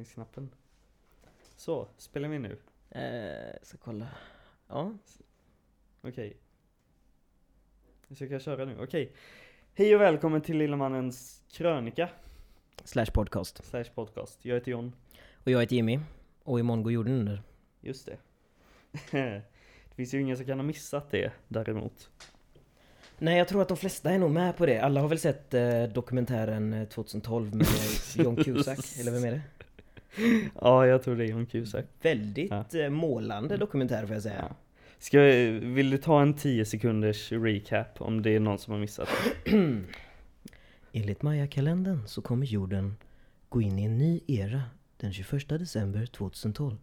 inspelningsknappen. Så, spelar vi nu? Eh, ska kolla. Ja. Okej. Så kan jag köra nu, okej. Hej och välkommen till Lilla Mannens krönika, Slash podcast. slash podcast. Jag heter John. Och jag heter Jimmy. Och imorgon går jorden under. Just det. det finns ju ingen som kan ha missat det däremot. Nej, jag tror att de flesta är nog med på det. Alla har väl sett eh, dokumentären eh, 2012 med John Cusack, eller vem är det? Ja, jag tror det är John Cusack. Väldigt eh, målande dokumentär får jag säga. Ja. Ska, vill du ta en 10 sekunders recap om det är någon som har missat det? Enligt Maya-kalendern så kommer jorden gå in i en ny era den 21 december 2012.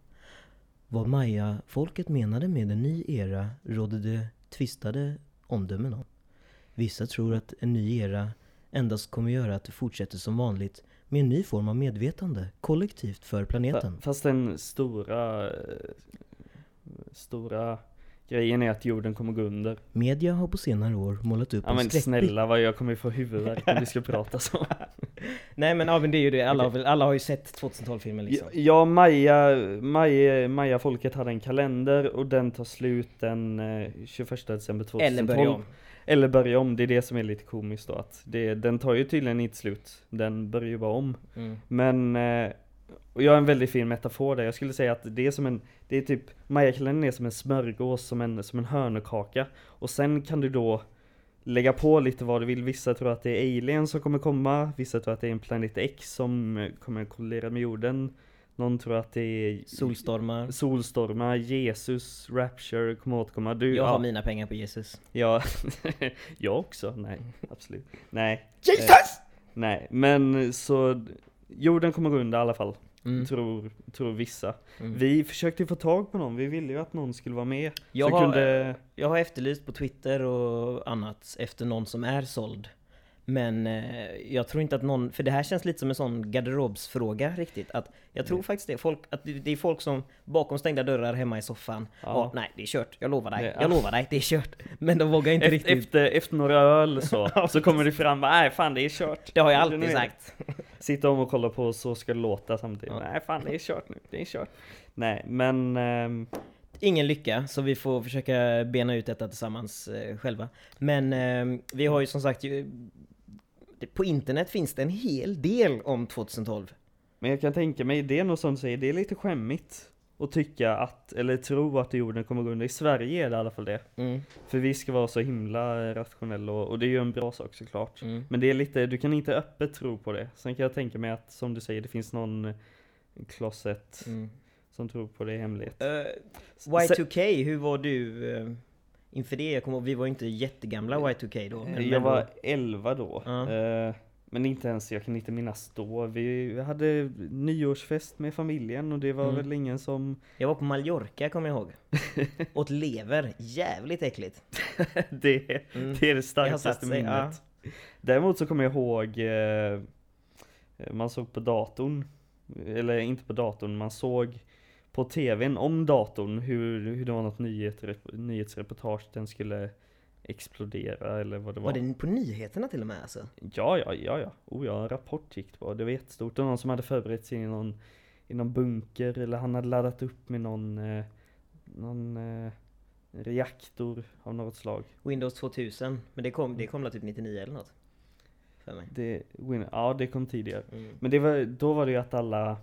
Vad Maya-folket menade med en ny era rådde det tvistade omdömen om. Vissa tror att en ny era endast kommer göra att det fortsätter som vanligt med en ny form av medvetande, kollektivt för planeten. Fa- Fast den stora, eh, stora grejen är att jorden kommer gå under. Media har på senare år målat upp Ja en men skräckbild snälla vad jag kommer få huvudvärk om vi ska prata så. Nej men, ja, men det är ju det, alla, har, väl, alla har ju sett 2012-filmen liksom. Ja, Maja, Maja, Maja folket hade en kalender och den tar slut den eh, 21 december 2012. Eller börja om. Eller börja om, det är det som är lite komiskt då att det, den tar ju tydligen inte slut. Den börjar ju bara om. Mm. Men, eh, och jag har en väldigt fin metafor där. Jag skulle säga att det är som en, det är typ, Mayakalendern är som en smörgås, som en, som en hörnekaka. Och sen kan du då lägga på lite vad du vill. Vissa tror att det är aliens som kommer komma, vissa tror att det är en planet X som eh, kommer kollidera med jorden. Någon tror att det är Solstormar. solstormar, Jesus, Rapture kommer återkomma. Du, Jag ja, har mina pengar på Jesus. Ja, jag också. Nej, absolut. Nej. Jesus! Eh, nej, men så jorden kommer gå under i alla fall. Mm. Tror, tror vissa. Mm. Vi försökte få tag på någon. Vi ville ju att någon skulle vara med. Jag har- kunde... Jag har efterlyst på Twitter och annat efter någon som är såld. Men eh, jag tror inte att någon, för det här känns lite som en sån garderobsfråga riktigt. Att jag tror Mm. faktiskt det, folk, att det, är folk som bakom stängda dörrar hemma i soffan. Ja. Ja. nej, det är kört. Jag lovar dig. Det- Jag lovar dig, det är kört. Men de vågar inte Efter, riktigt. efter, efter några öl så, så kommer det fram, nej fan det är kört. Det har jag alltid sagt. Sitta om och kolla på Så ska det låta samtidigt. Ja. Nej fan det är kört nu, det är kört. Nej men, ehm, Ingen lycka, så vi får försöka bena ut detta tillsammans eh, själva. Men eh, vi har ju som sagt ju, på internet finns det en hel del om 2012. men jag kan tänka mig, det är nog som säger, det är lite skämmigt. Att tycka att, eller tro att jorden kommer gå under. I Sverige är det i alla fall det. Mm, För vi ska vara så himla rationella och, och det är ju en bra sak såklart. mm. Men det är lite, du kan inte öppet tro på det. Sen kan jag tänka mig att, som du säger, det finns någon closet Mm. som tror på det i hemlighet. Eh, Y2K, hur var du eh, inför det? Jag kommer vi var inte jättegamla Y2K då. men- jag men var då- 11 då. Ja. Eh, men inte ens, jag kan inte minnas då. Vi hade nyårsfest med familjen och det var Mm. väl ingen som... jag var på Mallorca kommer jag ihåg. Åt lever, jävligt äckligt. det, Mm. det är det starkaste sig, minnet. Däremot så kommer jag ihåg, eh, man såg på datorn, eller inte på datorn, man såg på tvn om datorn hur, hur det var något nyhet, nyhetsreportage, den skulle explodera eller vad det var. Var det på nyheterna till och med alltså? Ja, ja, ja, ja. Oh ja, en rapport gick det på. Det var jättestort. Och någon som hade förberett sig i någon, i någon bunker eller han hade laddat upp med någon, eh, någon eh, reaktor av något slag. Windows 2000, men det kom, det kom typ 99 eller något? För mig. Det, ja, det kom tidigare. Mm. Men det var, då var det ju att alla,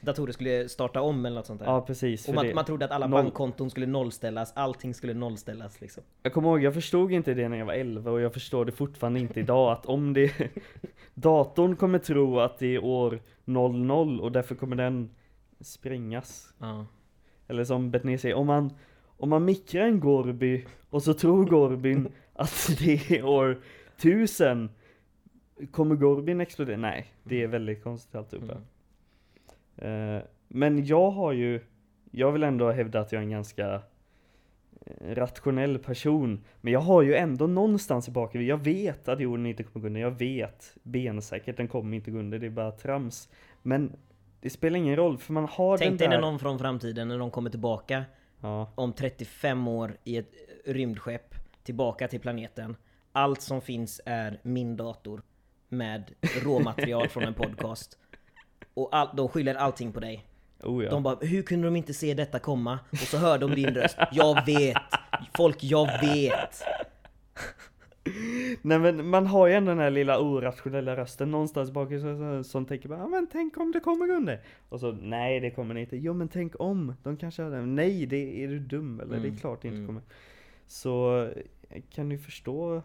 Datorer skulle starta om eller något sånt där. ja precis. och man, man trodde att alla Noll- bankkonton skulle nollställas, allting skulle nollställas liksom. Jag kommer ihåg, jag förstod inte det när jag var 11 och jag förstår det fortfarande inte idag att om det Datorn kommer tro att det är år 00 och därför kommer den sprängas. Ja. Eller som Bettner säger, om man, om man mikrar en Gorby och så tror Gorbyn att det är år 1000 Kommer Gorbyn explodera? Nej, det är väldigt konstigt alltihopa. Mm. Eh, men jag har ju, jag vill ändå hävda att jag är en ganska eh, rationell person. Men jag har ju ändå någonstans i bakhuvudet, jag vet att jorden inte kommer gå under, jag vet bensäkert den kommer inte gå under, det är bara trams. Men det spelar ingen roll, för man har Tänk den dig där... när någon från framtiden, när de kommer tillbaka Ja, om 35 år i ett rymdskepp tillbaka till planeten. Allt som finns är min dator med råmaterial från en podcast. Och all, de skyller allting på dig. Oh ja. De bara, hur kunde de inte se detta komma? Och så hör de din röst. Jag vet! Folk, jag vet! Nej men man har ju ändå den här lilla orationella rösten någonstans bak i som, som tänker bara, ja men tänk om det kommer under. Och så, nej det kommer det inte. Jo men tänk om, de kanske har det. Nej, det är du dum eller? Det är Mm, klart det inte mm. kommer. Så kan du förstå,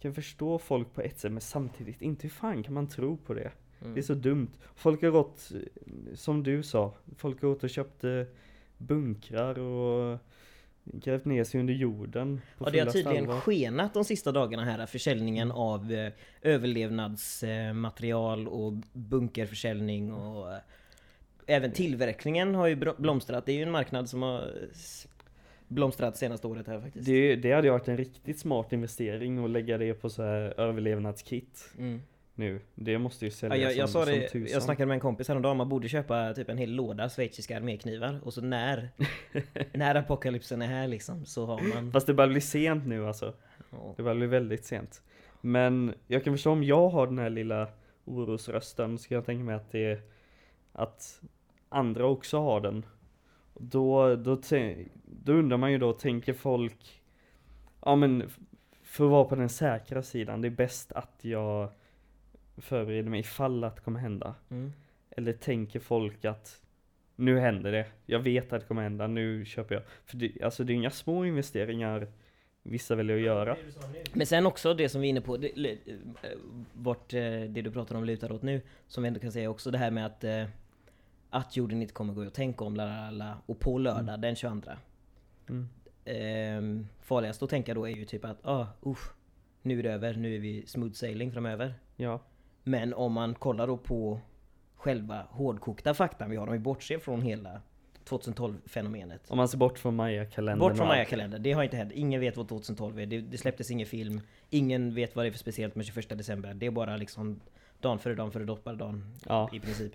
kan förstå folk på ett sätt men samtidigt inte, hur fan kan man tro på det? Mm. Det är så dumt. Folk har gått, som du sa, folk har gått och köpt eh, bunkrar och grävt ner sig under jorden. Ja, det har tydligen allvar. skenat de sista dagarna här, försäljningen av eh, överlevnadsmaterial och bunkerförsäljning och eh, även tillverkningen har ju blomstrat. Det är ju en marknad som har blomstrat senaste året här faktiskt. Det, det hade ju varit en riktigt smart investering att lägga det på så här överlevnadskit Mm. Nu. Det måste ju Ja, säljas jag, jag som, sa det, som tusan. jag snackade med en kompis häromdagen, man borde köpa typ en hel låda schweiziska arméknivar och så när, när apokalypsen är här liksom så har man... Fast det börjar bli sent nu alltså. Ja. Det börjar bli väldigt sent. Men jag kan förstå om jag har den här lilla orosrösten så kan jag tänka mig att det att andra också har den. Då, då, då undrar man ju då, tänker folk Ja men för att vara på den säkra sidan, det är bäst att jag förbereder mig ifall att det kommer hända. Mm. Eller tänker folk att nu händer det, jag vet att det kommer hända, nu köper jag. För det, alltså det är inga små investeringar vissa väljer att göra. Men sen också det som vi är inne på, det, eh, vart eh, det du pratar om lutar åt nu, som vi ändå kan säga också det här med att eh, att jorden inte kommer gå att tänka om, la, la, la, och på lördag den 22 Mm. eh, Farligast att tänka då är ju typ att, ah, usch, nu är det över, nu är vi smooth sailing framöver. Ja, Men om man kollar då på själva hårdkokta faktan vi har, om vi bortser från hela 2012-fenomenet. om man ser bort från Maya-kalendern. Bort från. Maya-kalendern, det har inte hänt. Ingen vet vad 2012 är. Det, det släpptes ingen film. Ingen vet vad det är för speciellt med 21 december. Det är bara liksom dagen före dagen före dopparedagen Ja, i princip.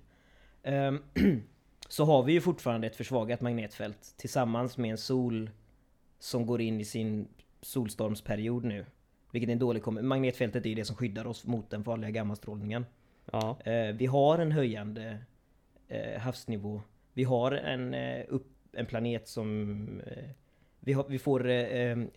Ehm, så har vi ju fortfarande ett försvagat magnetfält tillsammans med en sol som går in i sin solstormsperiod nu. Vilket är en dålig kom- Magnetfältet är ju det som skyddar oss mot den farliga gammastrålningen. ja, Eh, vi har en höjande eh, havsnivå. Vi har en, eh, upp, en planet som... Vi, har, vi får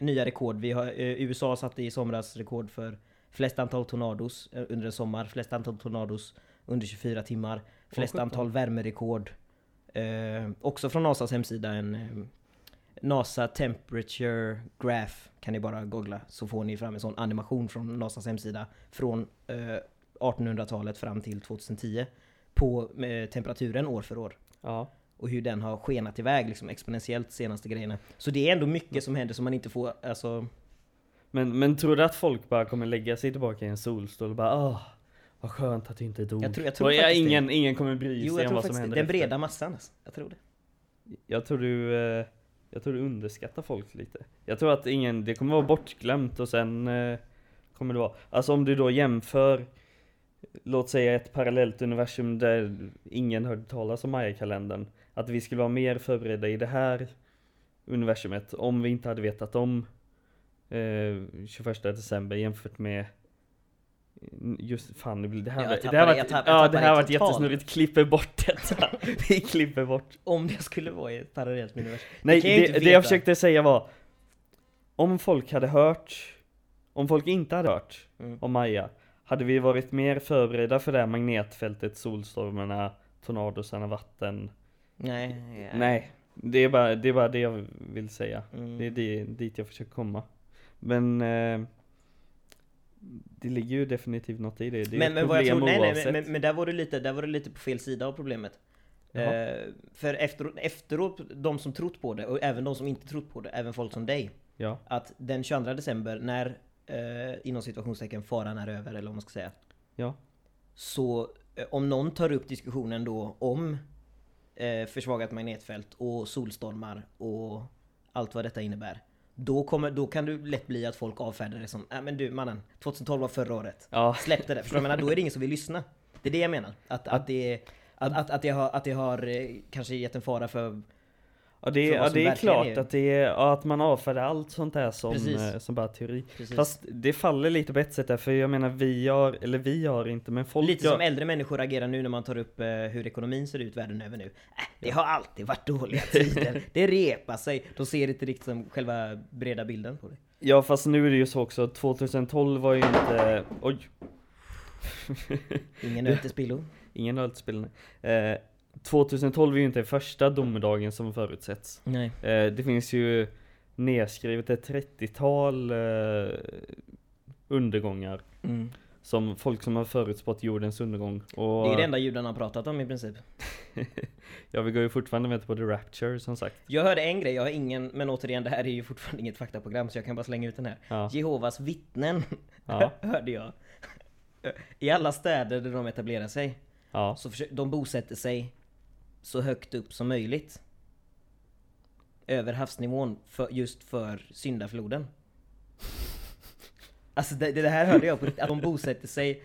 nya rekord. Vi har, USA satte i somras rekord för flest antal tornados under en sommar. Flest antal tornados under 24 timmar. Flest antal värmerekord. Eh, också från NASAs hemsida en NASA Temperature Graph kan ni bara googla så får ni fram en sån animation från NASAs hemsida från eh, 1800-talet fram till 2010 på eh, temperaturen år för år. ja. Och hur den har skenat iväg liksom exponentiellt senaste grejerna. Så det är ändå mycket som händer som man inte får, alltså... Men, men tror du att folk bara kommer lägga sig tillbaka i en solstol och bara åh, vad skönt att du inte dog. Jag tror- jag tror och ja, faktiskt det. ingen, ingen kommer bry Jo, sig jag om vad som händer Den breda massan alltså. Jag tror det. Jag tror du, eh, jag tror du underskattar folk lite. Jag tror att ingen, det kommer vara bortglömt och sen eh, kommer det vara, alltså om du då jämför Låt säga ett parallellt universum där ingen hörde talas om Maya-kalendern Att vi skulle vara mer förberedda i det här universumet om vi inte hade vetat om eh, 21 december jämfört med Just fan, det det här, var- tappade- det här var jag tapp- jag ja, det tappade här var totalt. jättesnurrigt, klipper bort detta. Vi klipper bort. Om det skulle vara i ett parallellt universum. Nej, det, inte det jag försökte säga var Om folk hade hört Om folk inte hade hört Mm. om Maja Hade vi varit mer förberedda för det här magnetfältet, solstormarna, tornadosarna, vatten Nej. ja. Nej, det är, bara, det är bara det jag vill säga Mm. Det är det, dit jag försöker komma Men eh, Det ligger ju definitivt något i det, det men, men vad jag tror, nej, nej, men, men, men där var du lite, där var du lite på fel sida av problemet. Eh, för efteråt, efteråt, de som trott på det och även de som inte trott på det, även folk som dig. Ja, Att den 22 december när, eh, inom situationstecken, faran är över eller vad man ska säga. ja, Så eh, om någon tar upp diskussionen då om eh, försvagat magnetfält och solstormar och allt vad detta innebär. Då, kommer, då kan du lätt bli att folk avfärdar det som äh, men du mannen, 2012 var förra året. ja, Släpp det där, förstår du? menar? Då är det ingen som vill lyssna. Det är det jag menar. Att, att, det, att, att, att, det har, att det har eh, kanske gett en fara för... Ja det, ja, det är klart är- att, det är, att man avfärdar allt sånt där som, eh, som bara teori. Precis. Fast det faller lite på ett sätt där, för jag menar vi har, eller vi har inte, men folk Lite gör, som äldre människor agerar nu när man tar upp eh, hur ekonomin ser ut världen över nu. Äh, det har alltid varit dåliga tider. Det repar sig. De ser inte riktigt som själva breda bilden på det. Ja fast nu är det ju så också, 2012 var ju inte, oj, Ingen öl till spillo. ingen ölspel eh, 2012 är ju inte första domedagen som förutsätts. Nej. Eh, det finns ju nedskrivet ett 30-tal eh, undergångar. Mm. Som folk som har förutspått jordens undergång. Och Det är det enda judarna har pratat om i princip. ja, vi går ju fortfarande med på The Rapture som sagt. Jag hörde en grej, jag har ingen, men återigen det här är ju fortfarande inget faktaprogram så jag kan bara slänga ut den här. Ja, Jehovas vittnen ja, hörde jag. I alla städer där de etablerar sig, ja. så de bosätter sig så högt upp som möjligt. Över havsnivån, för, just för syndafloden. Alltså det, det här hörde jag på att de bosätter sig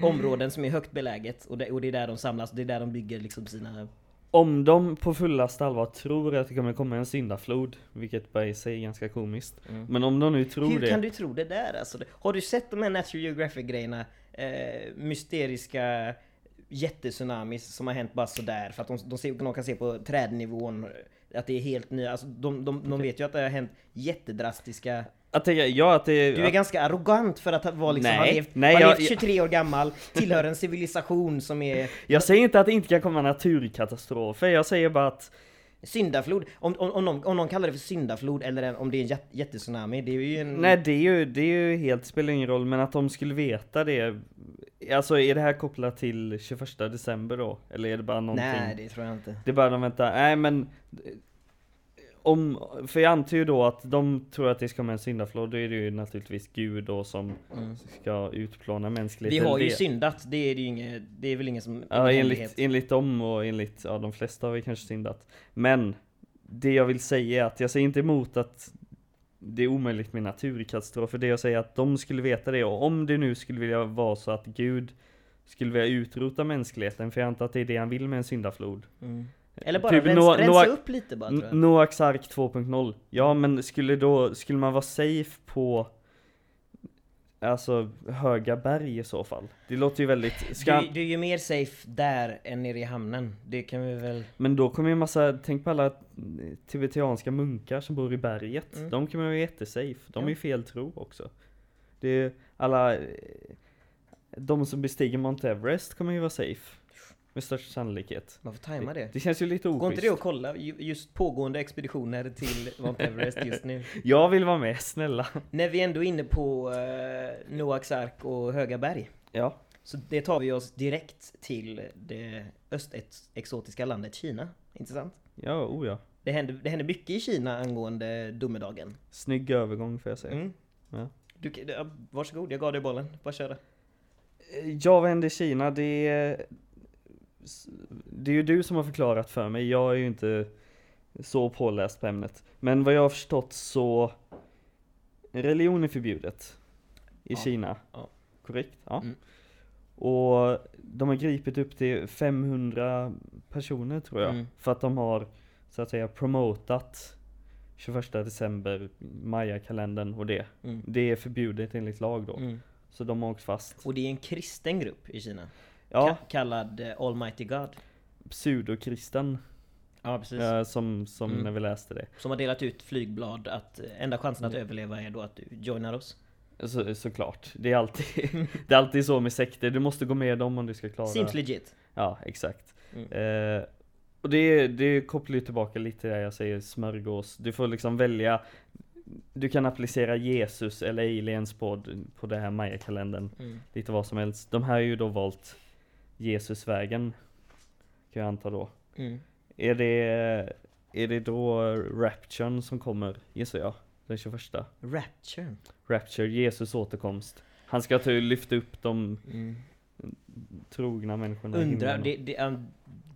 områden som är högt beläget och det, och det är där de samlas, det är där de bygger liksom sina... Om de på fullaste allvar tror att det kommer komma en syndaflod, vilket bara i sig är ganska komiskt. Mm. Men om de nu tror Hur det. kan du tro det där alltså? Har du sett de här Natural Geographic grejerna? Eh, mysteriska jättetsunamis som har hänt bara sådär för att de, de, ser, de kan se på trädnivån att det är helt nya, alltså de, de, de vet ju att det har hänt jättedrastiska Att det, ja, att det, Du är ganska arrogant för att vara liksom, Nej, levt, nej, jag- levt 23 år gammal, tillhör en civilisation som är Jag säger inte att det inte kan komma naturkatastrofer, jag säger bara att syndaflod. Om, om, om, någon, om någon kallar det för syndaflod eller en, om det är en jät- jättetsunami, det är ju en... Nej det är ju, det är ju helt, spelar ingen roll, men att de skulle veta det Alltså är det här kopplat till 21 december då? Eller är det bara någonting? nej, det tror jag inte. Det är bara de väntar, nej men om, för jag antar ju då att de tror att det ska med en syndaflod, då är det ju naturligtvis Gud då som Mm. ska utplåna Vi mänskligheten. har ju det, syndat, det är det ju inget, det är väl ingen som... Ja enligt, hemlighet. enligt dem och enligt, ja de flesta har vi kanske syndat. Men det jag vill säga är att jag säger inte emot att det är omöjligt med naturkatastrofer. Det jag säger att de skulle veta det och om det nu skulle vilja vara så att Gud skulle vilja utrota mänskligheten, för jag antar att det är det han vill med en syndaflod. Mm. Eller bara Typ rens, Noah- rensa Noah- upp lite bara tror jag. Noaks ark 2.0. Ja men skulle då, skulle man vara safe på Alltså höga berg i så fall? Det låter ju väldigt... Ska, Du, du är ju mer safe där än nere i hamnen. Det kan vi väl... Men då kommer ju en massa, tänk på alla tibetianska munkar som bor i berget. Mm. De kommer ju vara jättesafe. De Ja. är ju fel tro också. Det är alla, eh, de som bestiger Mount Everest kommer ju vara safe. Med största sannolikhet. Man får tajma det. Det känns ju lite Går inte oschysst. det att kolla ju- just pågående expeditioner till Mount Everest just nu? Jag vill vara med, snälla. När vi ändå är inne på uh, Noaks ark och höga berg. Ja. Så det tar vi oss direkt till det östexotiska landet Kina. Intressant. Ja, oh ja. Det händer, det händer mycket i Kina angående domedagen. Snygg övergång får jag säga. Mm. Ja. Du, varsågod, jag gav dig bollen. Bara köra. Ja, vad hände i Kina? Det det är ju du som har förklarat för mig. Jag är ju inte så påläst på ämnet. Men vad jag har förstått så religion är förbjudet i Ja. Kina. Ja. Korrekt? Ja. Mm. Och de har gripit upp till 500 personer tror jag. Mm. För att de har så att säga promotat 21 december, Maya-kalendern och det. Mm. Det är förbjudet enligt lag då. Mm. Så de har åkt fast. Och det är en kristen grupp i Kina. Ja, Ka- kallad eh, Almighty God. pseudokristen. Ja, precis. Ja, som som Mm. när vi läste det. Som har delat ut flygblad att eh, enda chansen att Mm. överleva är då att du joinar oss. Så, såklart. Det är, alltid, det är alltid så med sekter. Du måste gå med dem om du ska klara Seems legit. Ja, exakt. Mm. Eh, och det, det kopplar ju tillbaka lite till det jag säger smörgås. Du får liksom välja Du kan applicera Jesus eller aliens på, på det här Maya-kalendern. Mm. Lite vad som helst. De här har ju då valt Jesusvägen. Kan jag anta då. Mm. Är det, är det då Rapturen som kommer, gissar jag? Den 21? Rapture. Rapture, Jesus återkomst. Han ska ta lyfta upp de Mm. trogna människorna Undrar, det, det,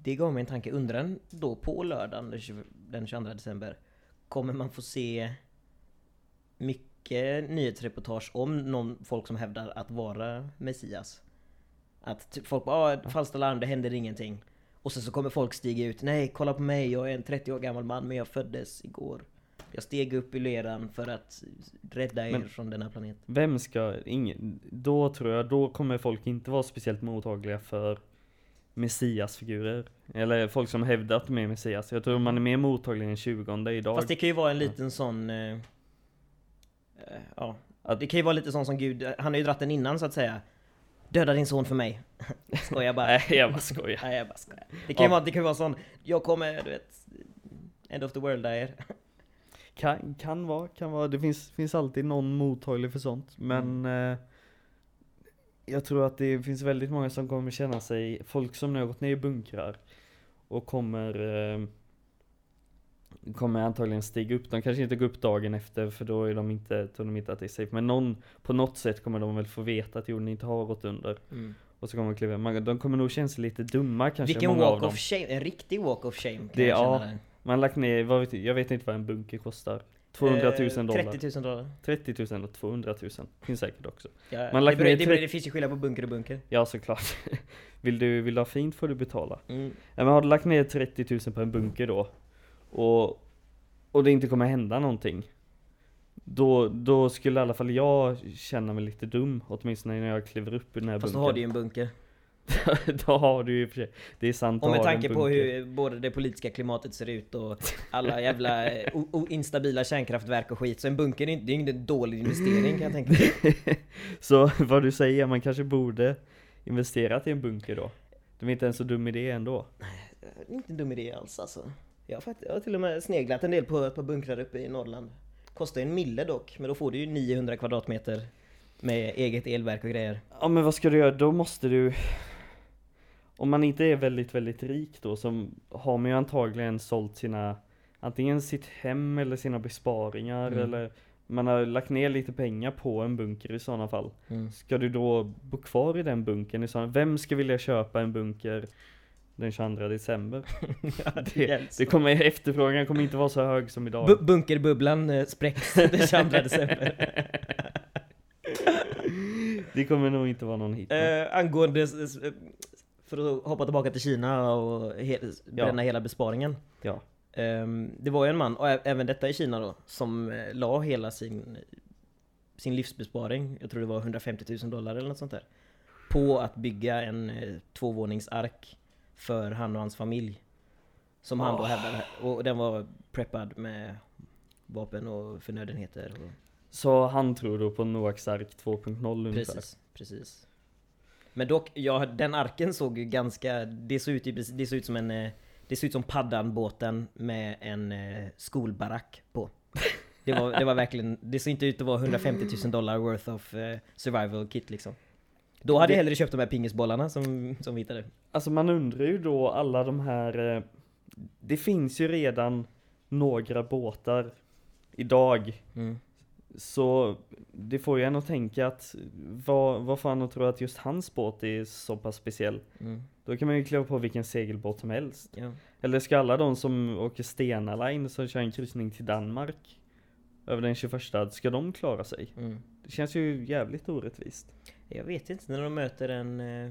det gav mig en tanke. Undrar då på lördagen den 20 den 22 december kommer man få se mycket nyhetsreportage om någon folk som hävdar att vara Messias? Att typ folk bara ah, falskt alarm, det händer ingenting. Och sen så kommer folk stiga ut. Nej, kolla på mig, jag är en 30 år gammal man men jag föddes igår. Jag steg upp i leran för att rädda er Men- från denna planet. Vem ska, ingen, då tror jag, då kommer folk inte vara speciellt mottagliga för Messiasfigurer. Eller folk som hävdar att de är Messias. Jag tror man är mer mottaglig än 20 idag. Fast det kan ju vara en liten sån... Eh, eh, ja, det kan ju vara lite sån som Gud, han har ju dratt den innan så att säga. Döda din son för mig. Skojar bara. Nej, jag bara skojar. Nej jag bara skojar. Det kan ju Ja. vara, det kan vara sån, jag kommer, du vet, End of the world är. Kan, kan vara, kan vara. Det finns, finns alltid någon mottaglig för sånt. Men eh, jag tror att det finns väldigt många som kommer känna sig, folk som nu har gått ner i bunkrar och kommer eh, kommer antagligen stiga upp. De kanske inte går upp dagen efter för då är de inte, tror de inte att det är safe. Men någon, på något sätt kommer de väl få veta att jorden inte har gått under. Och så kommer de kliva, man, de kommer nog känna sig lite dumma kanske Vilken många av walk dem. of shame, en riktig walk of shame Det- ja. Man har lagt ner, vad vet jag, vet inte vad en bunker kostar. 200 000 Eh, dollar. 30 000 dollar. 30 000 och 200 000. Finns säkert också. Ja, Man det, beror, det, beror, det finns ju skillnad på bunker och bunker. Ja såklart. Vill du, vill du ha fint får du betala. Mm. Ja, men har du lagt ner 30 000 på en bunker då och, och det inte kommer hända någonting. Då, då skulle i alla fall jag känna mig lite dum åtminstone när jag kliver upp ur den här Fast då bunkern. har du ju en bunker. då har du ju för sig. Det är sant. Och då med tanke på hur både det politiska klimatet ser ut och alla jävla eh, instabila kärnkraftverk och skit. Så en bunker är inte, är ingen dålig investering kan jag tänka mig. Så vad du säger, man kanske borde investerat i en bunker då. Det var inte en så dum idé ändå. Inte en dum idé alls alltså. Jag har, jag har till och med sneglat en del på ett par bunkrar uppe i Norrland. Kostar ju en mille dock, men då får du ju 900 kvadratmeter med eget elverk och grejer. Ja men vad ska du göra? Då måste du Om man inte är väldigt, väldigt rik då så har man ju antagligen sålt sina Antingen sitt hem eller sina besparingar Mm. eller Man har lagt ner lite pengar på en bunker i sådana fall Ska du då bo kvar i den bunkern i sådana Vem ska vilja köpa en bunker den 22 december? det, Yes. det kommer, efterfrågan kommer inte vara så hög som idag Bu- bunkerbubblan eh, spräcks den 22 december. Det kommer nog inte vara någon hit Eh, angående, för att hoppa tillbaka till Kina och he- bränna hela besparingen. Ja. Ehm, det var ju en man, och även detta i Kina då, som eh, la hela sin, sin livsbesparing, jag tror det var 150 000 dollar eller något sånt där, på att bygga en eh, tvåvåningsark för han och hans familj. Som han då Åh. hävdade, och den var preppad med vapen och förnödenheter. Och, Så han tror då på Noaks ark 2.0 ungefär Precis, precis. Men dock, ja, den arken såg ju ganska... Det såg ut, det såg ut som en... eh, Det såg ut som Paddan-båten med en eh, skolbarack på. Det var, det var verkligen... Det såg inte ut att vara 150 000 dollar worth of eh, survival kit liksom. Då hade jag hellre köpt de här pingisbollarna som, som vi hittade. Alltså man undrar ju då alla de här eh, Det finns ju redan några båtar idag Mm. Så det får ju en att tänka att vad, vad fan att tro att just hans båt är så pass speciell Mm. Då kan man ju kliva på vilken segelbåt som helst Ja. Eller ska alla de som åker Stena Line som kör en kryssning till Danmark Över den 21 ska de klara sig? Mm. Det känns ju jävligt orättvist Jag vet inte, när de möter en... eh,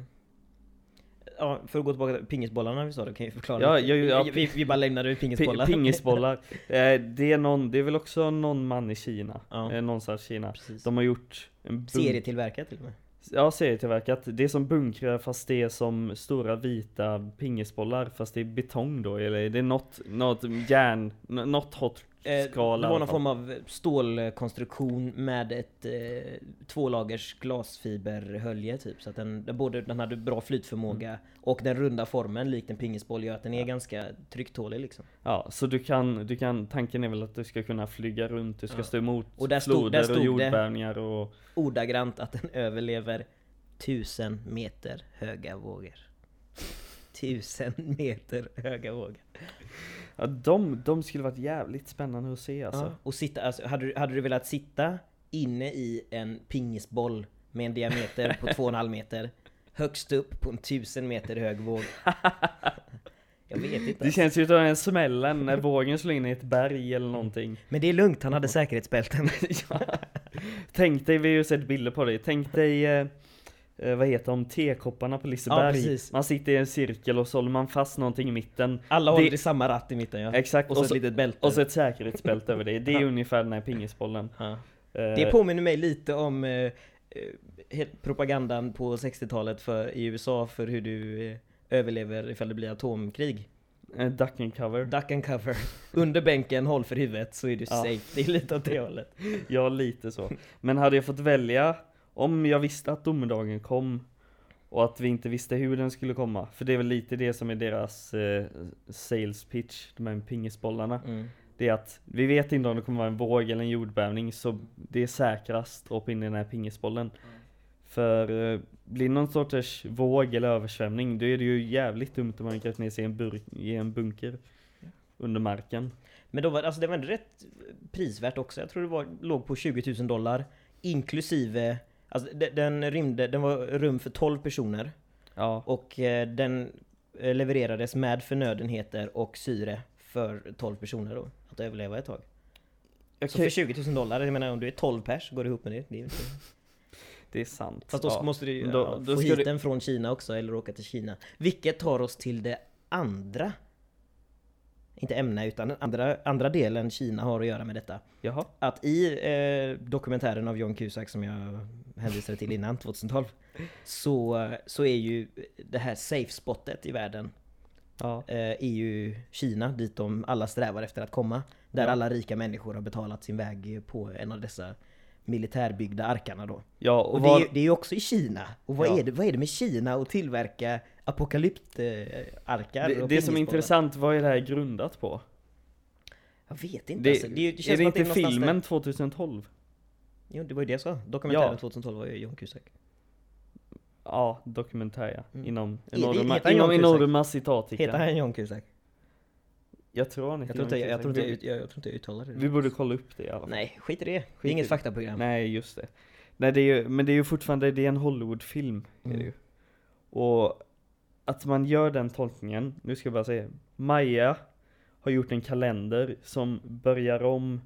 Ja, för att gå tillbaka till pingisbollarna vi sa, då kan jag förklara Ja, ja, ja, vi, vi, bara lämnade ut pingisbollar. Pi- Pingisbollar. Eh, det, är någon, det är väl också någon man i Kina, Ja. eh, någonstans i Kina. Precis. De har gjort en Serietillverkat till och med. Ja, serietillverkat. Det är som bunkrar fast det är som stora vita pingisbollar fast det är betong då, eller det är något, något järn, något hot Eh, skal det var någon form av stålkonstruktion med ett eh, tvålagers glasfiberhölje typ. Så att den, den, både, den hade bra flytförmåga Mm. och den runda formen likt en pingisboll gör att den är ganska trycktålig liksom. Ja, så du kan, du kan, tanken är väl att du ska kunna flyga runt, du ska Ja. stå emot Och där stod- floder där stod och jordbävningar och Ordagrant att den överlever tusen meter höga vågor. Tusen meter höga vågor. Ja, de, de skulle varit jävligt spännande att se alltså. Ja, och sitta, alltså, hade, du, hade du velat sitta inne i en pingisboll med en diameter på 2,5 meter högst upp på en tusen meter hög våg? Jag vet inte. Det känns ju som en smällen när vågen slår in i ett berg eller någonting. Men det är lugnt, han hade säkerhetsbälten. ja. Tänk dig, vi har ju sett bilder på det, tänk dig eh, vad heter de, tekopparna på Liseberg. precis. man sitter i en cirkel och så håller man fast någonting i mitten. Alla Det- håller i samma ratt i mitten ja. Exakt, Och så ett litet bälte. och så ett säkerhetsbälte över det. Det är Ja. ungefär den här pingisbollen. ja. Eh, Det påminner mig lite om eh, eh, propagandan på 60-talet för, i USA för hur du eh, överlever ifall det blir atomkrig. eh, duck and cover. Duck and cover. Under bänken, håll för huvudet så är du Ja. safe. Det är lite åt det hållet. Ja, lite så. Men hade jag fått välja, om jag visste att domedagen kom och att vi inte visste hur den skulle komma, för det är väl lite det som är deras eh, sales pitch, de här pingisbollarna. Mm. Det är att vi vet inte om det kommer vara en våg eller en jordbävning, så det är säkrast att hoppa in i den här pingisbollen. För eh, blir det någon sorts våg eller översvämning, då är det ju jävligt dumt om man grävt ner sig i en, burk, i en bunker under marken. Men då var, alltså det var ändå rätt prisvärt också. Jag tror det var, låg på 20 000 dollar. Inklusive, alltså de- den rymde, den var rum för 12 personer. Ja, Och eh, den eh, levererades med förnödenheter och syre för 12 personer då. Att överleva ett tag. jag Så för 20 000 dollar, jag menar om du är 12 pers, går det ihop med det? det är inte... det är sant. Fast då ja. måste du Då- ja, då få hit du- den från Kina också, eller åka till Kina. Vilket tar oss till det andra inte ämne utan den andra, andra delen Kina har att göra med detta. Jaha. Att i eh, dokumentären av John Cusack som jag hänvisade till innan, 2012, så, så är ju det här safe-spottet i världen Ja. eh, är ju Kina, dit de alla strävar efter att komma. Där Ja. alla rika människor har betalat sin väg på en av dessa militärbyggda arkarna då. Ja, Och och det är, ju, det är ju också i Kina. Och vad, Ja. är det, vad är det med Kina att tillverka apokalyptarkar? det, det som är intressant, vad är det här grundat på? Jag vet inte. Det, alltså. det, är det är det inte någonstans filmen Där. 2012? Jo, det var ju det jag sa. Dokumentären Ja. 2012 var ju John Cusack. Ja, dokumentär ja. Mm. Inom det- enorma, heter han inom enorma Heter citattecken. han John Cusack? Jag tror han Jag heter tror inte jag, tror inte jag, jag, jag tror inte jag uttalar det. Vi borde kolla upp det i alla fall. Nej, skit i det. Det Skit är i inget det. faktaprogram. Nej, just det. Nej, det är ju, men det är ju fortfarande, det är en Hollywoodfilm. Är det Mm. ju. Och att man gör den tolkningen, nu ska jag bara säga, Maja har gjort en kalender som börjar om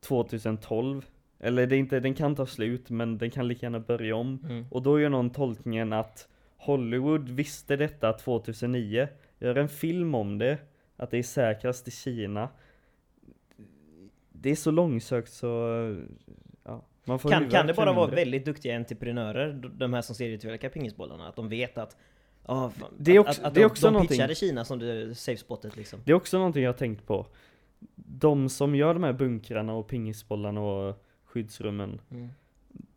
2012. Eller det är inte, den kan ta slut, men den kan lika gärna börja om. Mm. Och då gör någon tolkningen att Hollywood visste detta 2009, gör en film om det, att det är säkrast i Kina. Det är så långsökt så, ja, man får Kan, kan det bara vara väldigt duktiga entreprenörer, de här som serietillverkar pingisbollarna? Att de vet att... Ja, Det är också- att, att det är de, också de någonting- pitchade Kina som det safe spottet liksom. Det är också någonting jag har tänkt på. De som gör de här bunkrarna och pingisbollarna och skyddsrummen, Mm.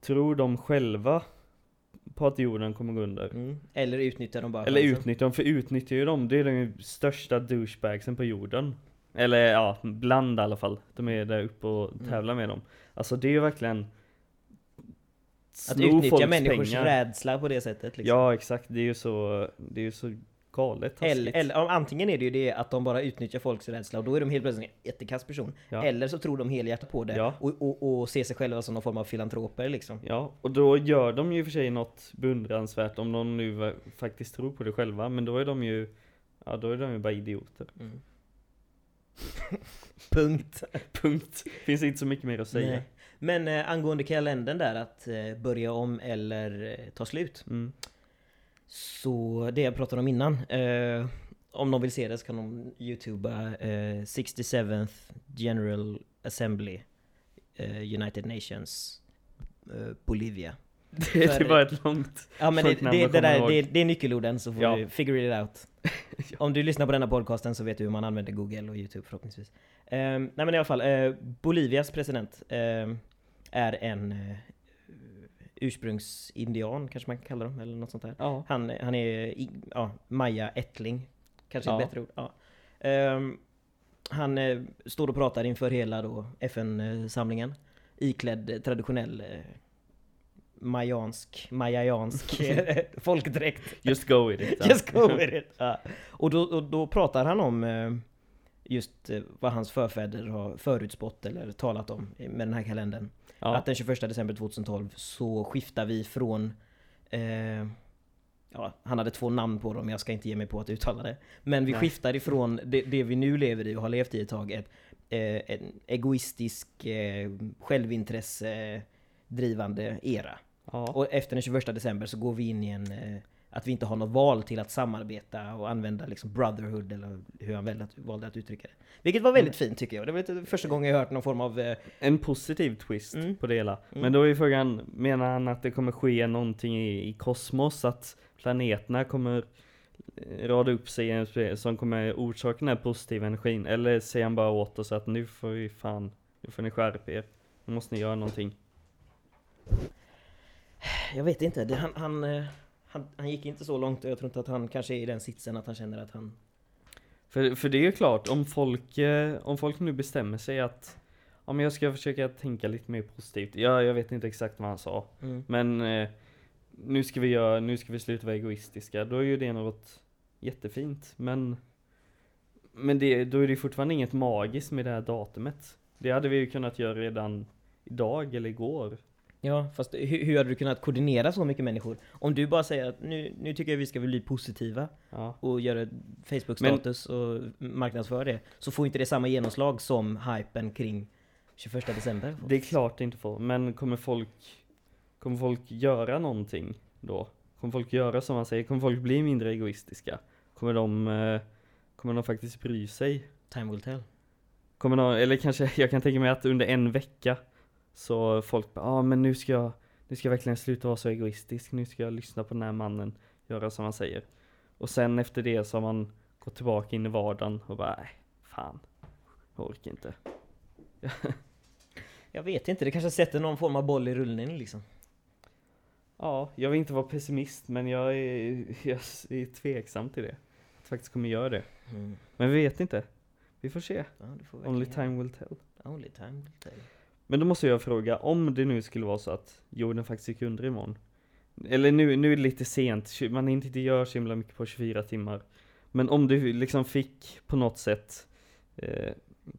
tror de själva på att jorden kommer gå under? Mm. Eller utnyttjar de bara Eller chansen. utnyttjar de, för utnyttjar ju de, det är de största douchebagsen på jorden. Eller ja, bland i alla fall. De är där uppe och Mm. tävlar med dem. Alltså det är ju verkligen Att utnyttja människors pengar. rädsla på det sättet liksom. Ja exakt, det är ju så, det är ju så galet. Eller, eller antingen är det ju det att de bara utnyttjar folks rädsla och då är de helt plötsligt en jättekass person. Ja. Eller så tror de helhjärtat på det Ja. och, och, och ser sig själva som någon form av filantroper liksom. Ja, och då gör de ju för sig något beundransvärt om de nu faktiskt tror på det själva, men då är de ju Ja, då är de ju bara idioter. Mm. Punkt. Punkt. Finns inte så mycket mer att säga. Nej. Men eh, angående kalendern där att eh, börja om eller eh, ta slut. Mm. Så det jag pratade om innan. Eh, om någon vill se det så kan de youtuba eh, 67th General Assembly eh, United Nations eh, Bolivia. Det, det För- var ett långt... Ja men det, det, det, komma där, det, det är nyckelorden så får Ja. du figure it out. Om du lyssnar på denna podcasten så vet du hur man använder Google och YouTube förhoppningsvis. Ehm, nej men i alla fall, eh, Bolivias president ehm, är en uh, ursprungsindian kanske man kan kalla dem, eller något sånt där. Ja. Han, han är ja, Maya Ättling, kanske Ja. ett bättre ord. Ja. Ehm, han eh, står och pratar inför hela då FN-samlingen iklädd traditionell eh, mayansk, mayajansk eh, folkdräkt. Just go with it. Just go with it! Ja. Och, då, och då pratar han om eh, just eh, vad hans förfäder har förutspått eller talat om med den här kalendern. Ja. Att den 21 december 2012 så skiftar vi från eh, Ja, han hade två namn på dem, jag ska inte ge mig på att uttala det. Men vi Nej. skiftar ifrån det, det vi nu lever i och har levt i ett tag, ett, eh, en egoistisk, eh, självintresse drivande era. Ja. Och efter den 21 december så går vi in i en... Eh, att vi inte har något val till att samarbeta och använda liksom brotherhood eller hur han valde att, valde att uttrycka det. Vilket var väldigt fint tycker jag. Det var inte första gången jag hört någon form av... Eh, En positiv twist Mm. på det hela. Mm. Men då är frågan, menar han att det kommer ske någonting i, i kosmos? Att planeterna kommer eh, rada upp sig som kommer orsaka den här positiva energin? Eller säger han bara åt oss att nu får vi fan, nu får ni skärpa er. Nu måste ni göra någonting. jag vet inte, det, han, han, eh, han, han gick inte så långt och jag tror inte att han kanske är i den sitsen att han känner att han... För, för det är ju klart, om folk, eh, om folk nu bestämmer sig att Ja men jag ska försöka tänka lite mer positivt. Ja, jag vet inte exakt vad han sa. Mm. Men eh, nu ska vi göra, nu ska vi sluta vara egoistiska. Då är ju det något jättefint. Men Men det, då är det fortfarande inget magiskt med det här datumet. Det hade vi ju kunnat göra redan idag eller igår. Ja, fast hur, hur hade du kunnat koordinera så mycket människor? Om du bara säger att nu, nu tycker jag vi ska bli positiva Ja. och göra Facebook-status och marknadsföra det, så får inte det samma genomslag som hypen kring 21 december. Det är klart det inte får, men kommer folk Kommer folk göra någonting då? Kommer folk göra som man säger? Kommer folk bli mindre egoistiska? Kommer de eh, Kommer de faktiskt bry sig? Time will tell. Kommer de, eller kanske, jag kan tänka mig att under en vecka Så folk bara, ah, men nu ska jag Nu ska jag verkligen sluta vara så egoistisk Nu ska jag lyssna på den här mannen Göra som han säger Och sen efter det så har man gått tillbaka in i vardagen och bara, nej, fan Jag orkar inte Jag vet inte, det kanske sätter någon form av boll i rullning liksom. Ja, jag vill inte vara pessimist men jag är, jag är tveksam till det. Att faktiskt kommer göra det. Mm. Men vi vet inte. Vi får se. Ja, får Only time will tell. Only time will tell. Men då måste jag fråga, om det nu skulle vara så att jorden faktiskt gick under imorgon. Eller nu, nu är det lite sent, man hinner inte göra så himla mycket på 24 timmar. Men om du liksom fick på något sätt eh,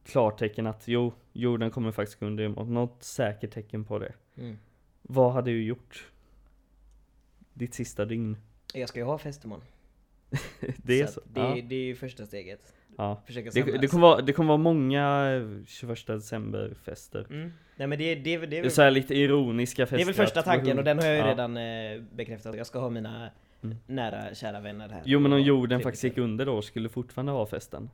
klartecken att jo, jorden kommer faktiskt gå under imorgon. Något säkert tecken på det. Mm. Vad hade du gjort? Ditt sista dygn. Jag ska ju ha fest imorgon. Det är Så så? Det, ja. det är ju första steget. Ja. Försöka Det, det, kommer vara, det kommer vara många eh, 21 december fester. Mm. Nej men det, det, det, det, är väl, så lite ironiska fester. det är väl första tanken och den har jag ju Ja. redan eh, bekräftat. Jag ska ha mina Mm. nära kära vänner här. Jo men om jorden trevligt faktiskt gick under då, skulle du fortfarande ha festen?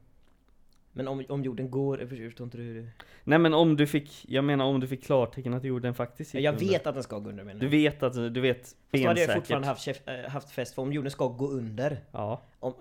Men om, om jorden går, jag förstår inte hur. Nej men om du fick, jag menar om du fick klartecken att jorden faktiskt gick Jag under. vet att den ska gå under men... Du vet att, du vet Fast då hade jag bensäkert. fortfarande haft, äh, haft fest, för om jorden ska gå under Ja. om,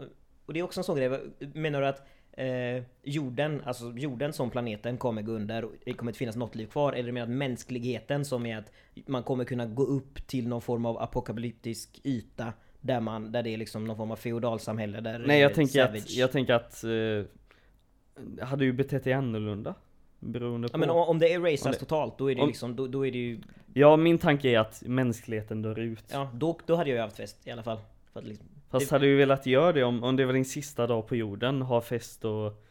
Och det är också en sån grej, menar du att eh, jorden, alltså jorden som planeten kommer gå under och det kommer inte finnas något liv kvar? Eller menar du att mänskligheten som är att man kommer kunna gå upp till någon form av apokalyptisk yta där man, där det är liksom någon form av feodalsamhälle där Nej jag eh, tänker att, savage- jag tänker att eh, Hade du betett dig annorlunda? Beroende på Ja men om, om det erasas Om det- totalt, då är det om- liksom, då, då är det ju... Ja min tanke är att mänskligheten dör ut Ja, då, då hade jag ju haft fest i alla fall. För att liksom, Fast det- hade du velat göra det om, om det var din sista dag på jorden, ha fest och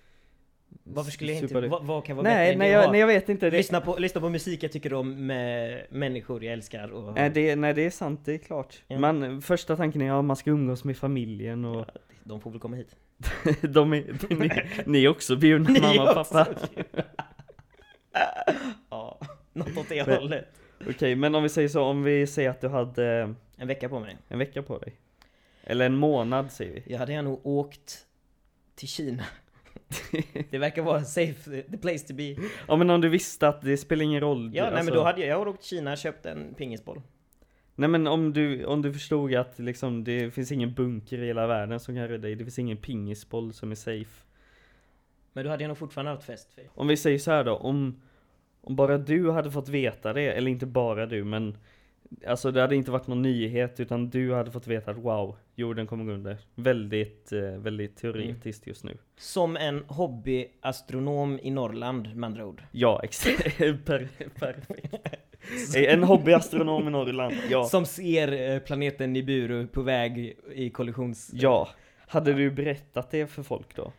varför skulle jag inte... Vad, vad kan vara bättre Nej, än nej det jag, nej jag vet inte det, Lyssna på, lyssna på musik jag tycker om med människor jag älskar och... nej, det, nej det är sant, det är klart Ja. Man, första tanken är att man ska umgås med familjen och Ja, de får väl komma hit. de är, ni, ni är också bjudna mamma och pappa ja, något åt det hållet. Okej men om vi säger så, om vi säger att du hade En vecka på mig. en vecka på dig Eller en månad säger vi Jag hade jag nog åkt till Kina. det verkar vara safe, the place to be. Ja men om du visste att det spelar ingen roll Ja, nej alltså- men då hade jag, jag hade åkt till Kina, köpt en pingisboll. Nej men om du, om du förstod att liksom det finns ingen bunker i hela världen som kan rädda dig, det finns ingen pingisboll som är safe Men då hade jag nog fortfarande haft fest. För Om vi säger så här då, om, om bara du hade fått veta det, eller inte bara du men Alltså det hade inte varit någon nyhet utan du hade fått veta att wow, jorden kommer gå under. Väldigt, eh, väldigt teoretiskt just nu. Som en hobbyastronom i Norrland med andra ord. Ja, exakt, per, perfekt. En hobbyastronom i Norrland, ja. Som ser eh, planeten Nibiru på väg i kollisions... Ja, hade du berättat det för folk då?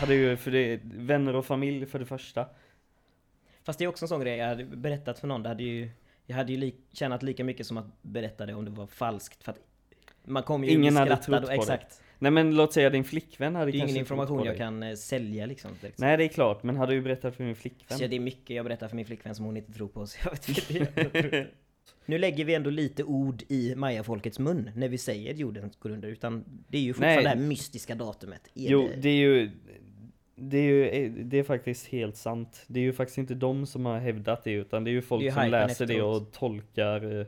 Hade ju, för det, vänner och familj för det första? Fast det är också en sån grej, jag hade berättat för någon, det hade ju... Jag hade ju li- tjänat lika mycket som att berätta det om det var falskt, för att... Man kommer ju Ingen hade trott och, på det. exakt. Nej men låt säga din flickvän hade Det är kanske ingen information jag kan eh, sälja liksom. Direkt. Nej det är klart, men hade du berättat för din flickvän? Så det är mycket jag berättar för min flickvän som hon inte tror på, så jag vet inte. Nu lägger vi ändå lite ord i mayafolkets mun när vi säger jorden går under, utan det är ju fortfarande Nej. det här mystiska datumet. Är Jo, det... det är ju det är ju det är faktiskt helt sant. Det är ju faktiskt inte de som har hävdat det utan det är ju folk Det är som läser det efteråt. och tolkar eh,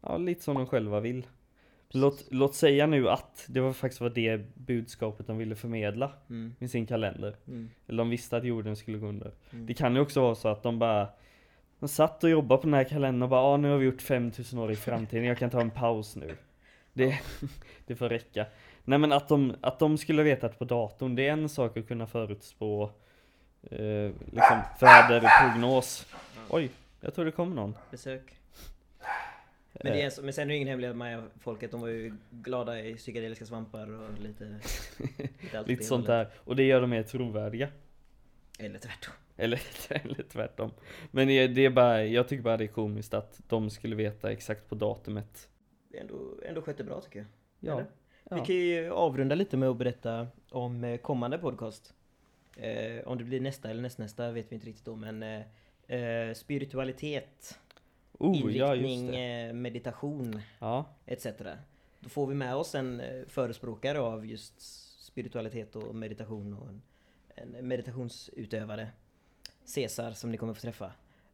ja, lite som de själva vill. Låt, låt säga nu att det var faktiskt var det budskapet de ville förmedla Mm, med sin kalender. mm, Eller de visste att jorden skulle gå under. Mm. Det kan ju också vara så att de bara de satt och jobbade på den här kalendern och bara ah, nu har vi gjort 5000 år i framtiden, jag kan ta en paus nu. Det, det får räcka. Nej men att de, att de skulle veta att på datorn, det är en sak att kunna förutspå eh, liksom väderprognos. Oj, jag tror det kommer någon. besök. Men, det är, så- men sen är det ingen hemlighet att mayafolket, de var ju glada i psykedeliska svampar och lite... Lite, Lite sånt där. Och det gör dem mer trovärdiga. Eller tvärtom. Eller, eller tvärtom. Men det det är bara, jag tycker bara det är komiskt att de skulle veta exakt på datumet. Det är ändå, ändå skött det bra tycker jag. Ja. Eller? Vi ja. kan ju avrunda lite med att berätta om eh, kommande podcast. Eh, om det blir nästa eller nästnästa vet vi inte riktigt om, men eh, eh, spiritualitet, Oh, ja inriktning, det. eh, meditation Ja. etc. Då får vi med oss en eh, förespråkare av just spiritualitet och meditation och en, en meditationsutövare. Cesar som ni kommer få träffa.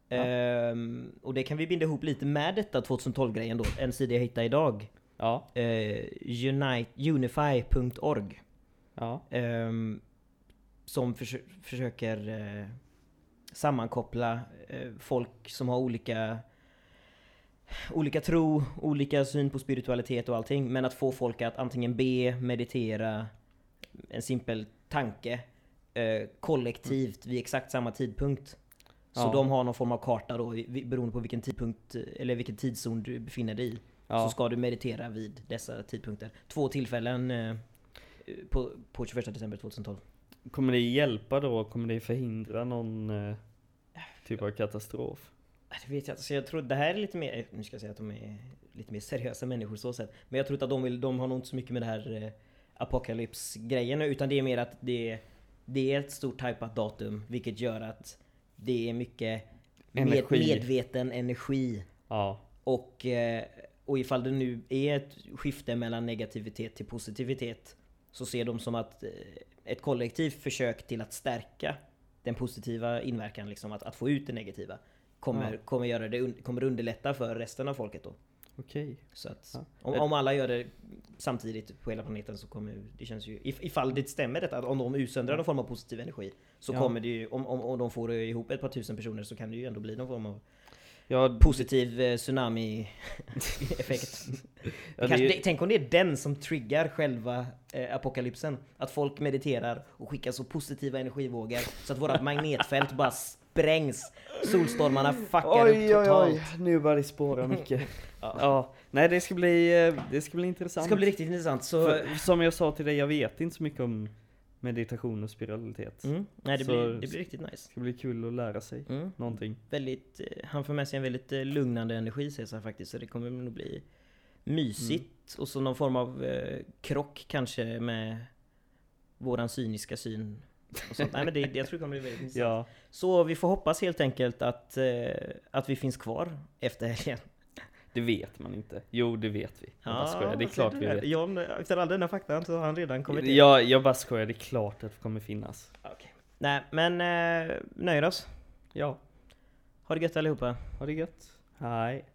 Ja. Ehm, och det kan vi binda ihop lite med detta 2012-grejen då. En sida jag hittade idag. Ja. Eh, unite, unify.org. Ja. Ehm, som försö- försöker eh, sammankoppla eh, folk som har olika Olika tro, olika syn på spiritualitet och allting. Men att få folk att antingen be, meditera, en simpel tanke eh, kollektivt vid exakt samma tidpunkt. Så Ja. de har någon form av karta då, beroende på vilken tidpunkt, eller vilken tidszon du befinner dig i. Ja. Så ska du meditera vid dessa tidpunkter. Två tillfällen eh, på, på 21 december 2012. Kommer det hjälpa då? Kommer det förhindra någon eh, typ av katastrof? Nej, Det vet jag inte. Så jag tror det här är lite mer, eh, nu ska jag säga att de är lite mer seriösa människor så sett. Men jag tror inte att de vill, de har nog inte så mycket med det här eh, apokalypsgrejen utan det är mer att det, det är ett stort hypat datum vilket gör att det är mycket med, Energi. medveten energi Ja. Och, eh, och ifall det nu är ett skifte mellan negativitet till positivitet så ser de som att eh, ett kollektivt försök till att stärka den positiva inverkan, liksom att, att få ut det negativa kommer, Ja. kommer, göra det, kommer underlätta för resten av folket då. Okej. Så att, Ja. om, om alla gör det samtidigt på hela planeten så kommer det känns ju, if, ifall det stämmer detta, att om de utsöndrar någon form av positiv energi så Ja. kommer det ju, om, om, om de får ihop ett par tusen personer så kan det ju ändå bli någon form av Ja, positiv eh, tsunami-effekt. ja, det, tänk om det är den som triggar själva eh, apokalypsen. Att folk mediterar och skickar så positiva energivågor så att vårat magnetfält bara sprängs. Solstormarna fuckar upp Oj, oj, totalt. oj. Nu börjar det spåra mycket. Ja. ja. Nej, det ska bli, eh, det ska bli Det intressant. ska bli riktigt intressant. Så, För, som jag sa till dig, jag vet inte så mycket om meditation och spiralitet. mm, nej, det, Så- blir, det blir riktigt nice. Det ska bli kul att lära sig Mm. någonting. Väldigt, eh, han får med sig en väldigt eh, lugnande energi Cesar faktiskt. Så det kommer nog bli mysigt. Och så någon form av eh, krock kanske med våran cyniska syn. Sånt. Nej men det, jag tror det kommer bli väldigt intressant. Ja, Så vi får hoppas helt enkelt att, eh, att vi finns kvar efter helgen. det vet man inte. Jo, det vet vi. Jag bara skojar. Det är klart vi vet. John, efter all denna fakta så har han redan kommit in. Jag, jag bara skojar, det är klart att det kommer finnas. Okej. Nej men eh, nöjer oss. Ja, Ha det gött allihopa. ha det gött. Hej.